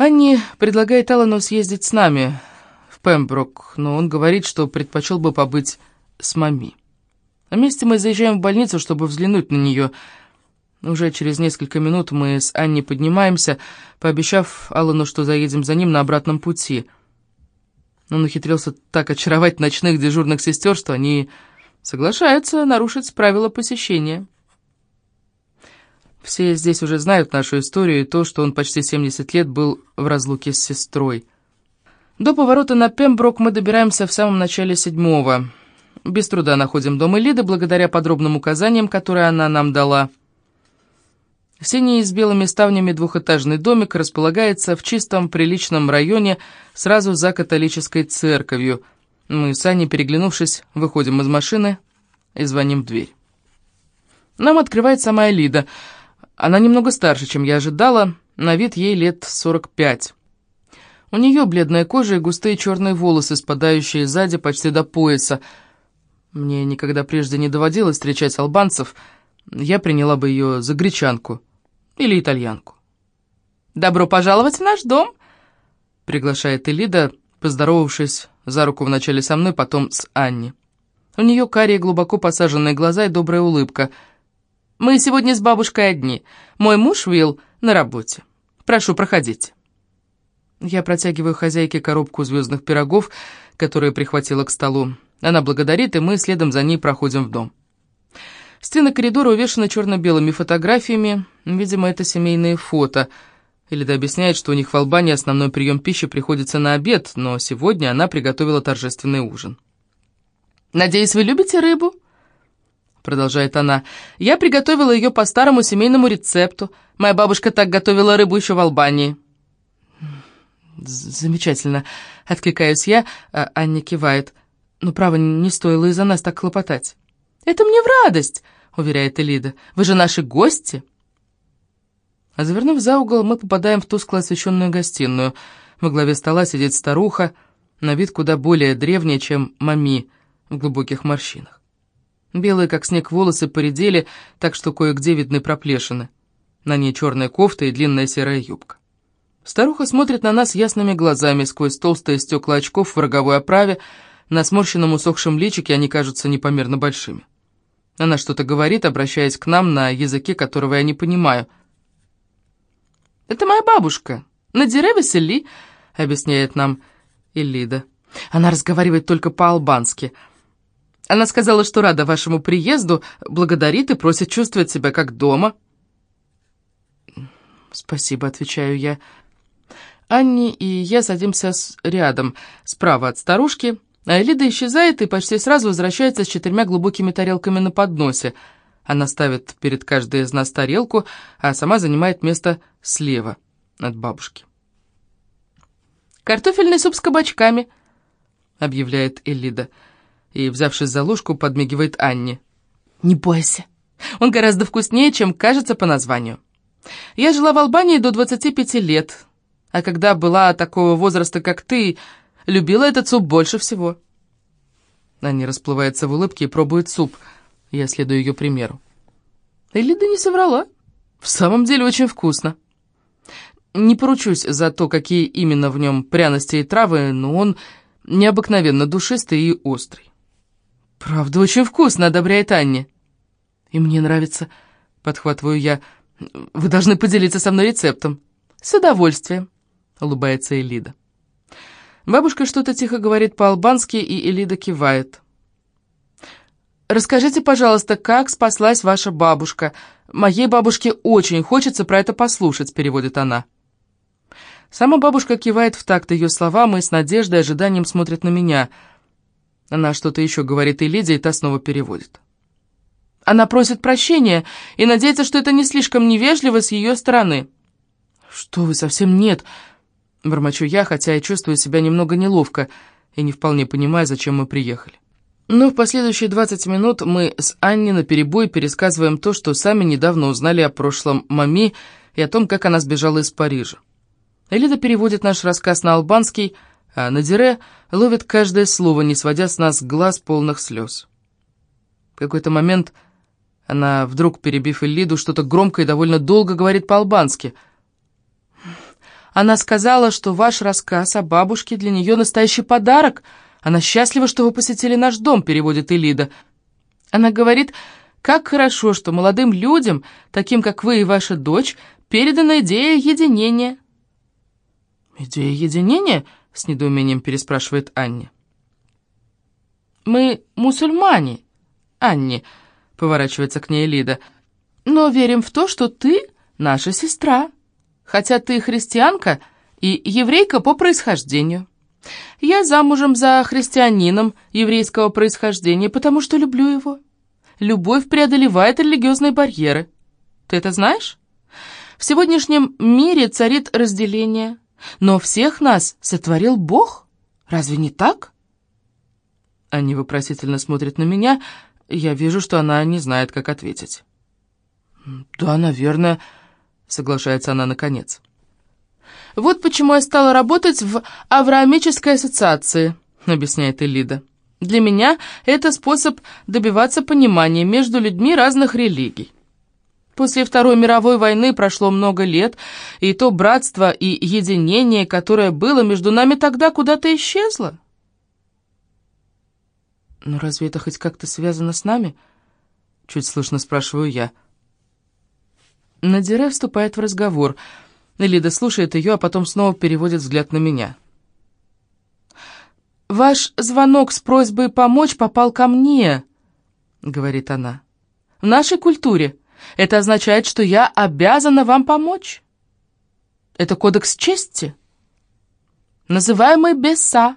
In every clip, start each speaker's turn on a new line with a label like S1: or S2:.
S1: Анни предлагает Алану съездить с нами в Пемброк, но он говорит, что предпочел бы побыть с мами. Вместе мы заезжаем в больницу, чтобы взглянуть на нее. Уже через несколько минут мы с Анни поднимаемся, пообещав Аллану, что заедем за ним на обратном пути. Он ухитрился так очаровать ночных дежурных сестер, что они соглашаются нарушить правила посещения. Все здесь уже знают нашу историю и то, что он почти 70 лет был в разлуке с сестрой. До поворота на Пемброк мы добираемся в самом начале седьмого. Без труда находим дом Элиды, благодаря подробным указаниям, которые она нам дала. Синий с белыми ставнями двухэтажный домик располагается в чистом, приличном районе, сразу за католической церковью. Мы с Аней, переглянувшись, выходим из машины и звоним в дверь. Нам открывает сама Элида — она немного старше, чем я ожидала, на вид ей лет 45. У нее бледная кожа и густые черные волосы, спадающие сзади почти до пояса. Мне никогда прежде не доводилось встречать албанцев, я приняла бы ее за гречанку или итальянку. «Добро пожаловать в наш дом!» — приглашает Элида, поздоровавшись за руку вначале со мной, потом с Анни. У нее карие глубоко посаженные глаза и добрая улыбка — мы сегодня с бабушкой одни. Мой муж Уилл на работе. Прошу, проходите». Я протягиваю хозяйке коробку звездных пирогов, которую прихватила к столу. Она благодарит, и мы следом за ней проходим в дом. Стены коридора увешаны черно-белыми фотографиями. Видимо, это семейные фото. Илида объясняет, что у них в Албании основной прием пищи приходится на обед, но сегодня она приготовила торжественный ужин. «Надеюсь, вы любите рыбу?» Продолжает она, — «я приготовила ее по старому семейному рецепту. Моя бабушка так готовила рыбу еще в Албании». «Замечательно», — откликаюсь я, а Аня кивает. «Но, право, не стоило из-за нас так хлопотать». «Это мне в радость», — уверяет Элида. «Вы же наши гости». А завернув за угол, мы попадаем в тускло освещенную гостиную. Во главе стола сидит старуха, на вид куда более древняя, чем мами в глубоких морщинах. Белые, как снег, волосы поредели, так что кое-где видны проплешины. На ней черная кофта и длинная серая юбка. Старуха смотрит на нас ясными глазами сквозь толстые стекла очков в роговой оправе, на сморщенном усохшем личике они кажутся непомерно большими. Она что-то говорит, обращаясь к нам на языке, которого я не понимаю. «Это моя бабушка, Надире Васили», — объясняет нам Элида. Она разговаривает только по-албански — она сказала, что рада вашему приезду, благодарит и просит чувствовать себя как дома. «Спасибо», — отвечаю я. Анни и я садимся рядом, справа от старушки, а Элида исчезает и почти сразу возвращается с четырьмя глубокими тарелками на подносе. Она ставит перед каждой из нас тарелку, а сама занимает место слева от бабушки. «Картофельный суп с кабачками», — объявляет Элида. «Элида» и, взявшись за ложку, подмигивает Анне. «Не бойся, он гораздо вкуснее, чем кажется по названию. Я жила в Албании до 25 лет, а когда была такого возраста, как ты, любила этот суп больше всего». Анне расплывается в улыбке и пробует суп. Я следую ее примеру. Элида не соврала. В самом деле очень вкусно. Не поручусь за то, какие именно в нем пряности и травы, но он необыкновенно душистый и острый. «Правда, очень вкусно», — одобряет Анне. «И мне нравится», — подхватываю я. «Вы должны поделиться со мной рецептом». «С удовольствием», — улыбается Элида. Бабушка что-то тихо говорит по-албански, и Элида кивает. «Расскажите, пожалуйста, как спаслась ваша бабушка? Моей бабушке очень хочется про это послушать», — переводит она. Сама бабушка кивает в такт ее словам и с надеждой и ожиданием смотрит на меня — она что-то еще говорит и Лидия, и та снова переводит. Она просит прощения и надеется, что это не слишком невежливо с ее стороны. «Что вы, совсем нет!» Бормочу я, хотя и чувствую себя немного неловко и не вполне понимаю, зачем мы приехали. Но в последующие 20 минут мы с Анни наперебой пересказываем то, что сами недавно узнали о прошлом мами и о том, как она сбежала из Парижа. Элида переводит наш рассказ на албанский – а Надире ловит каждое слово, не сводя с нас глаз полных слез. В какой-то момент она, вдруг перебив Элиду, что-то громко и довольно долго говорит по-албански. Она сказала, что ваш рассказ о бабушке для нее настоящий подарок. Она счастлива, что вы посетили наш дом», — переводит Элида. Она говорит, как хорошо, что молодым людям, таким как вы и ваша дочь, передана идея единения. «Идея единения?» — с недоумением переспрашивает Анни. «Мы мусульмане, Анни», — поворачивается к ней Лида, «но верим в то, что ты наша сестра, хотя ты христианка и еврейка по происхождению. Я замужем за христианином еврейского происхождения, потому что люблю его. Любовь преодолевает религиозные барьеры. Ты это знаешь? В сегодняшнем мире царит разделение, но всех нас сотворил Бог. Разве не так?» Они вопросительно смотрят на меня. Я вижу, что она не знает, как ответить. «Да, наверное», — соглашается она наконец. «Вот почему я стала работать в Авраамической ассоциации», — объясняет Элида. «Для меня это способ добиваться понимания между людьми разных религий. После Второй мировой войны прошло много лет, и то братство и единение, которое было между нами тогда, куда-то исчезло. «Но разве это хоть как-то связано с нами?» Чуть слышно спрашиваю я. Надире вступает в разговор. Лида слушает ее, а потом снова переводит взгляд на меня. «Ваш звонок с просьбой помочь попал ко мне», — говорит она. «В нашей культуре это означает, что я обязана вам помочь. Это кодекс чести, называемый Беса».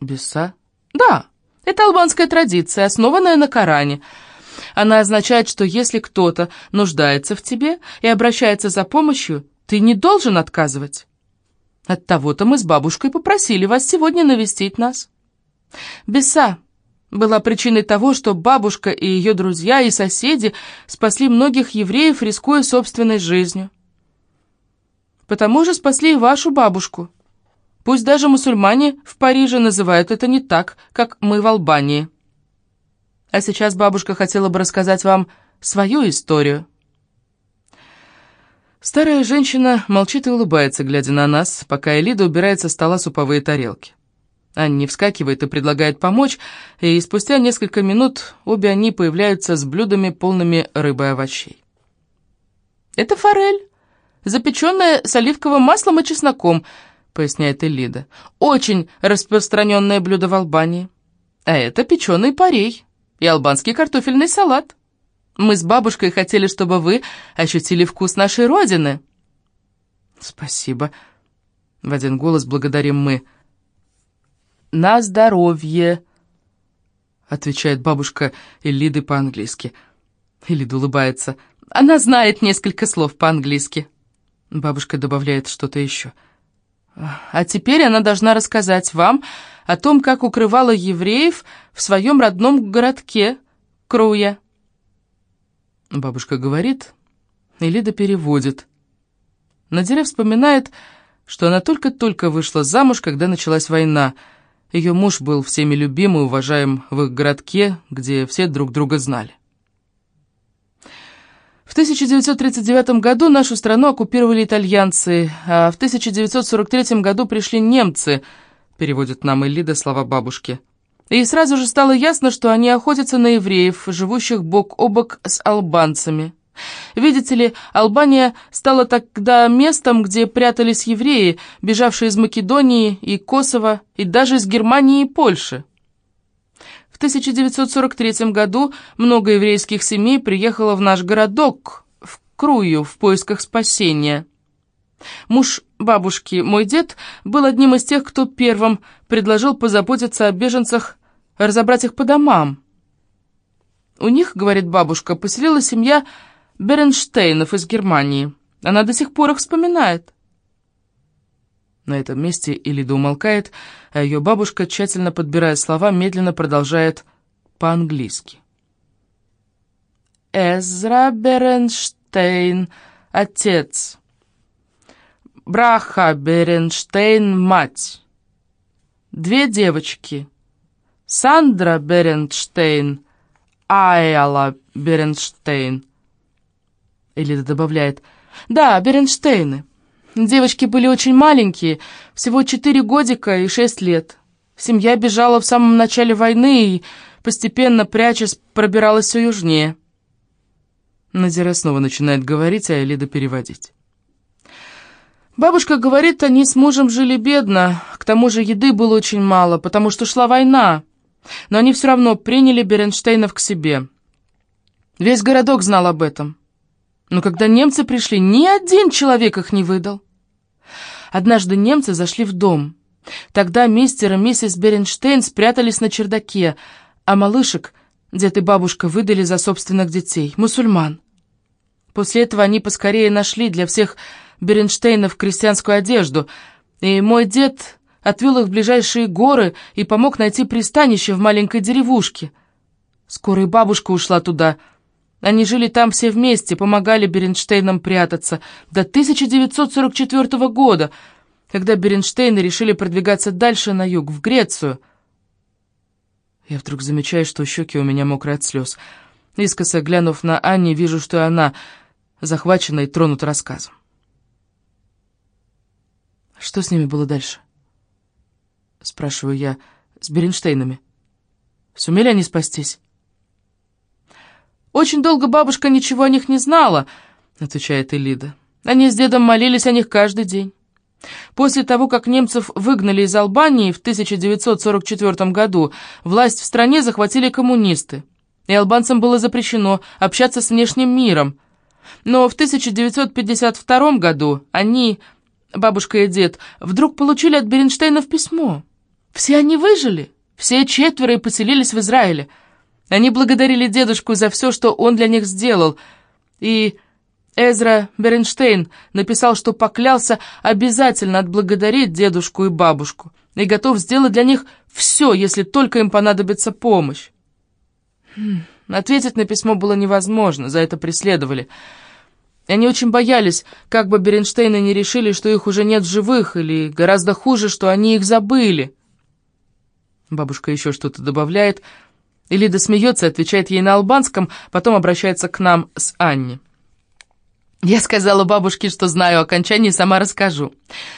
S1: «Беса?» Да, это албанская традиция, основанная на Коране. Она означает, что если кто-то нуждается в тебе и обращается за помощью, ты не должен отказывать. От того-то мы с бабушкой попросили вас сегодня навестить нас. Беса была причиной того, что бабушка и ее друзья и соседи спасли многих евреев, рискуя собственной жизнью. Потому же спасли и вашу бабушку. Пусть даже мусульмане в Париже называют это не так, как мы в Албании. А сейчас бабушка хотела бы рассказать вам свою историю. Старая женщина молчит и улыбается, глядя на нас, пока Элида убирает со стола суповые тарелки. Анни вскакивает и предлагает помочь, и спустя несколько минут обе они появляются с блюдами, полными рыбы и овощей. «Это форель, запеченная с оливковым маслом и чесноком», поясняет Элида. «Очень распространенное блюдо в Албании. А это печеный парей и албанский картофельный салат. Мы с бабушкой хотели, чтобы вы ощутили вкус нашей родины». «Спасибо», — в один голос благодарим мы. «На здоровье», — отвечает бабушка Элиды по-английски. Элида улыбается. Она знает несколько слов по-английски. Бабушка добавляет что-то еще. «Я а теперь она должна рассказать вам о том, как укрывала евреев в своем родном городке Круя. Бабушка говорит, и Лида переводит. Надиря вспоминает, что она только-только вышла замуж, когда началась война. Ее муж был всеми любим и уважаем в их городке, где все друг друга знали. В 1939 году нашу страну оккупировали итальянцы, а в 1943 году пришли немцы, переводит нам Элида слова бабушки. И сразу же стало ясно, что они охотятся на евреев, живущих бок о бок с албанцами. Видите ли, Албания стала тогда местом, где прятались евреи, бежавшие из Македонии и Косово, и даже из Германии и Польши. В 1943 году много еврейских семей приехало в наш городок, в Крую, в поисках спасения. Муж бабушки, мой дед, был одним из тех, кто первым предложил позаботиться о беженцах, разобрать их по домам. У них, говорит бабушка, поселилась семья Беренштейнов из Германии. Она до сих пор их вспоминает. На этом месте Элида умолкает, а ее бабушка, тщательно подбирая слова, медленно продолжает по-английски. Эзра Беренштейн, отец. Браха Беренштейн, мать. Две девочки. Сандра Беренштейн, Айала Беренштейн. Элида добавляет, да, Беренштейны. Девочки были очень маленькие, всего четыре годика и шесть лет. Семья бежала в самом начале войны и, постепенно прячась, пробиралась все южнее. Назира снова начинает говорить, а Элида переводить. Бабушка говорит, они с мужем жили бедно, к тому же еды было очень мало, потому что шла война. Но они все равно приняли Беренштейнов к себе. Весь городок знал об этом. Но когда немцы пришли, ни один человек их не выдал. Однажды немцы зашли в дом. Тогда мистер и миссис Беренштейн спрятались на чердаке, а малышек дед и бабушка выдали за собственных детей, мусульман. После этого они поскорее нашли для всех Беренштейнов крестьянскую одежду, и мой дед отвел их в ближайшие горы и помог найти пристанище в маленькой деревушке. Скоро и бабушка ушла туда. Они жили там все вместе, помогали Беренштейнам прятаться до 1944 года, когда Беренштейны решили продвигаться дальше на юг, в Грецию. Я вдруг замечаю, что щеки у меня мокрые от слез. Искоса глянув на Анни, вижу, что она захвачена и тронута рассказом. Что с ними было дальше? Спрашиваю я с Беренштейнами. Сумели они спастись? Очень долго бабушка ничего о них не знала, отвечает Элида. Они с дедом молились о них каждый день. После того, как немцев выгнали из Албании в 1944 году, власть в стране захватили коммунисты, и албанцам было запрещено общаться с внешним миром. Но в 1952 году они, бабушка и дед, вдруг получили от Беренштейнов письмо. Все они выжили, все четверо и поселились в Израиле. Они благодарили дедушку за все, что он для них сделал. И Эзра Беренштейн написал, что поклялся обязательно отблагодарить дедушку и бабушку и готов сделать для них все, если только им понадобится помощь. Хм, ответить на письмо было невозможно, за это преследовали. Они очень боялись, как бы Беренштейны не решили, что их уже нет живых, или гораздо хуже, что они их забыли. Бабушка еще что-то добавляет, и Лида смеется, отвечает ей на албанском, потом обращается к нам с Анни. Я сказала бабушке, что знаю окончание, сама расскажу.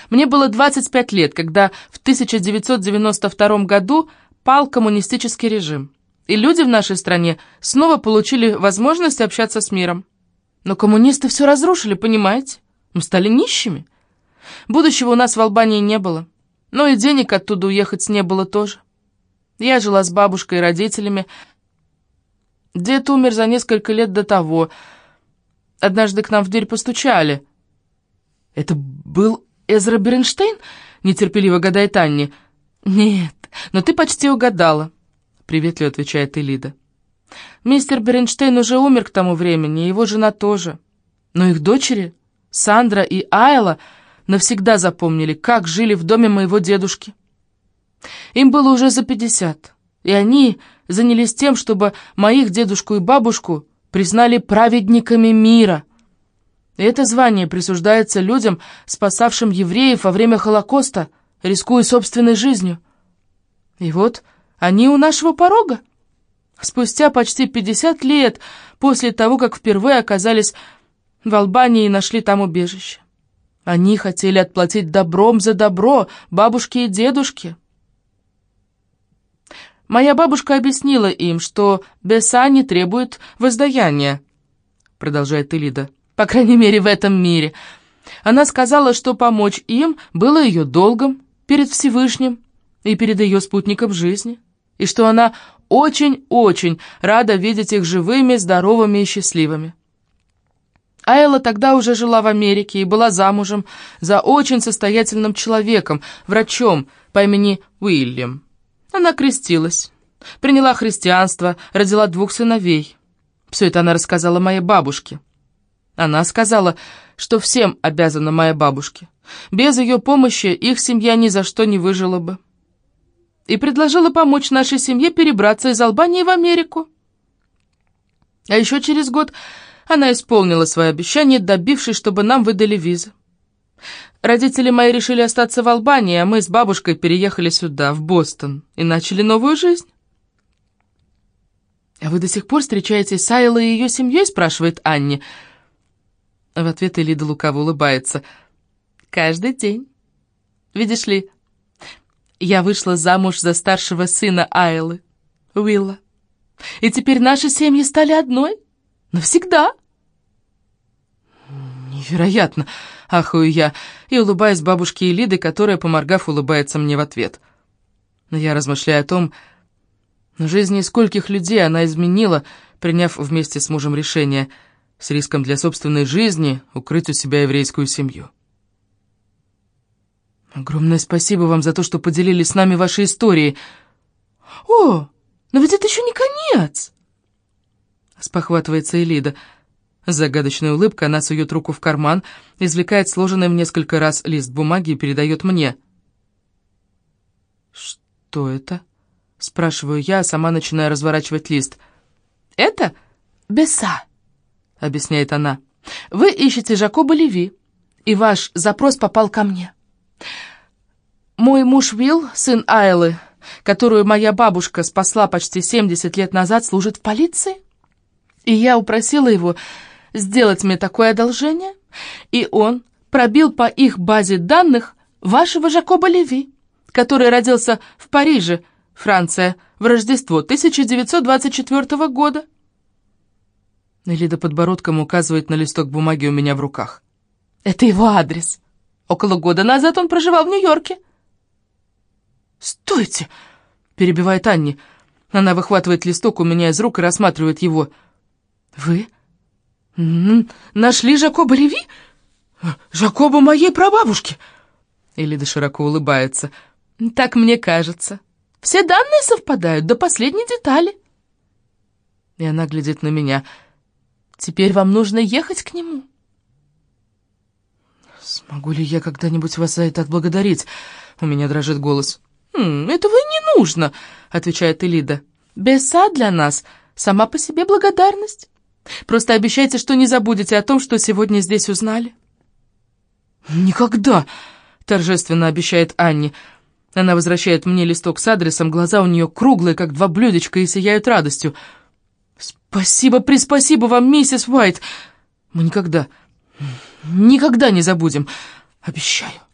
S1: Мне было 25 лет, когда в 1992 году пал коммунистический режим, и люди в нашей стране снова получили возможность общаться с миром. Но коммунисты все разрушили, понимаете? Мы стали нищими. Будущего у нас в Албании не было, но и денег оттуда уехать не было тоже. Я жила с бабушкой и родителями. Дед умер за несколько лет до того — Однажды к нам в дверь постучали. «Это был Эзра Бернштейн?» — нетерпеливо гадает Анни. «Нет, но ты почти угадала», — приветливо отвечает Элида. «Мистер Бернштейн уже умер к тому времени, и его жена тоже. Но их дочери, Сандра и Айла, навсегда запомнили, как жили в доме моего дедушки. Им было уже за пятьдесят, и они занялись тем, чтобы моих дедушку и бабушку признали праведниками мира. И это звание присуждается людям, спасавшим евреев во время Холокоста, рискуя собственной жизнью. И вот они у нашего порога. Спустя почти 50 лет после того, как впервые оказались в Албании и нашли там убежище. Они хотели отплатить добром за добро бабушке и дедушке. Моя бабушка объяснила им, что Беса не требует воздаяния, продолжает Элида, по крайней мере в этом мире. Она сказала, что помочь им было ее долгом перед Всевышним и перед ее спутником жизни, и что она очень-очень рада видеть их живыми, здоровыми и счастливыми. Айла тогда уже жила в Америке и была замужем за очень состоятельным человеком, врачом по имени Уильям. Она крестилась, приняла христианство, родила двух сыновей. Все это она рассказала моей бабушке. Она сказала, что всем обязана моей бабушке. Без ее помощи их семья ни за что не выжила бы. И предложила помочь нашей семье перебраться из Албании в Америку. А еще через год она исполнила свое обещание, добившись, чтобы нам выдали визы. Родители мои решили остаться в Албании, а мы с бабушкой переехали сюда, в Бостон, и начали новую жизнь. «А вы до сих пор встречаетесь с Айлой и ее семьей?» — спрашивает Анни. В ответ Элида лукаво улыбается. Каждый день. Видишь ли, я вышла замуж за старшего сына Айлы, Уилла. И теперь наши семьи стали одной. Навсегда. Невероятно, ахую я, и улыбаюсь бабушке Элиды, которая, поморгав, улыбается мне в ответ. Но я размышляю о том, жизни скольких людей она изменила, приняв вместе с мужем решение с риском для собственной жизни укрыть у себя еврейскую семью. Огромное спасибо вам за то, что поделились с нами вашей историей. О, но ведь это еще не конец! Спохватывается Элида. С загадочной улыбкой она сует руку в карман, извлекает сложенный в несколько раз лист бумаги и передает мне. «Что это?» — спрашиваю я, сама начинаю разворачивать лист. «Это Беса», — объясняет она. «Вы ищете Жакоба Леви, и ваш запрос попал ко мне. Мой муж Вилл, сын Айлы, которую моя бабушка спасла почти 70 лет назад, служит в полиции. И я упросила его сделать мне такое одолжение, и он пробил по их базе данных вашего Жакоба Леви, который родился в Париже, Франция, в Рождество 1924 года. Элида подбородком указывает на листок бумаги у меня в руках. Это его адрес. Около года назад он проживал в Нью-Йорке. «Стойте!» — перебивает Анни. Она выхватывает листок у меня из рук и рассматривает его. «Вы нашли Жакоба Леви? Жакоба моей прабабушки?» Элида широко улыбается. «Так мне кажется. Все данные совпадают до последней детали». И она глядит на меня. «Теперь вам нужно ехать к нему». «Смогу ли я когда-нибудь вас за это отблагодарить?» У меня дрожит голос. «Хм, «Этого не нужно», — отвечает Элида. «Беса для нас сама по себе благодарность. Просто обещайте, что не забудете о том, что сегодня здесь узнали». «Никогда!» — торжественно обещает Анни. Она возвращает мне листок с адресом, глаза у нее круглые, как два блюдечка, и сияют радостью. «Спасибо, приспасибо вам, миссис Уайт! Мы никогда, никогда не забудем, обещаю!»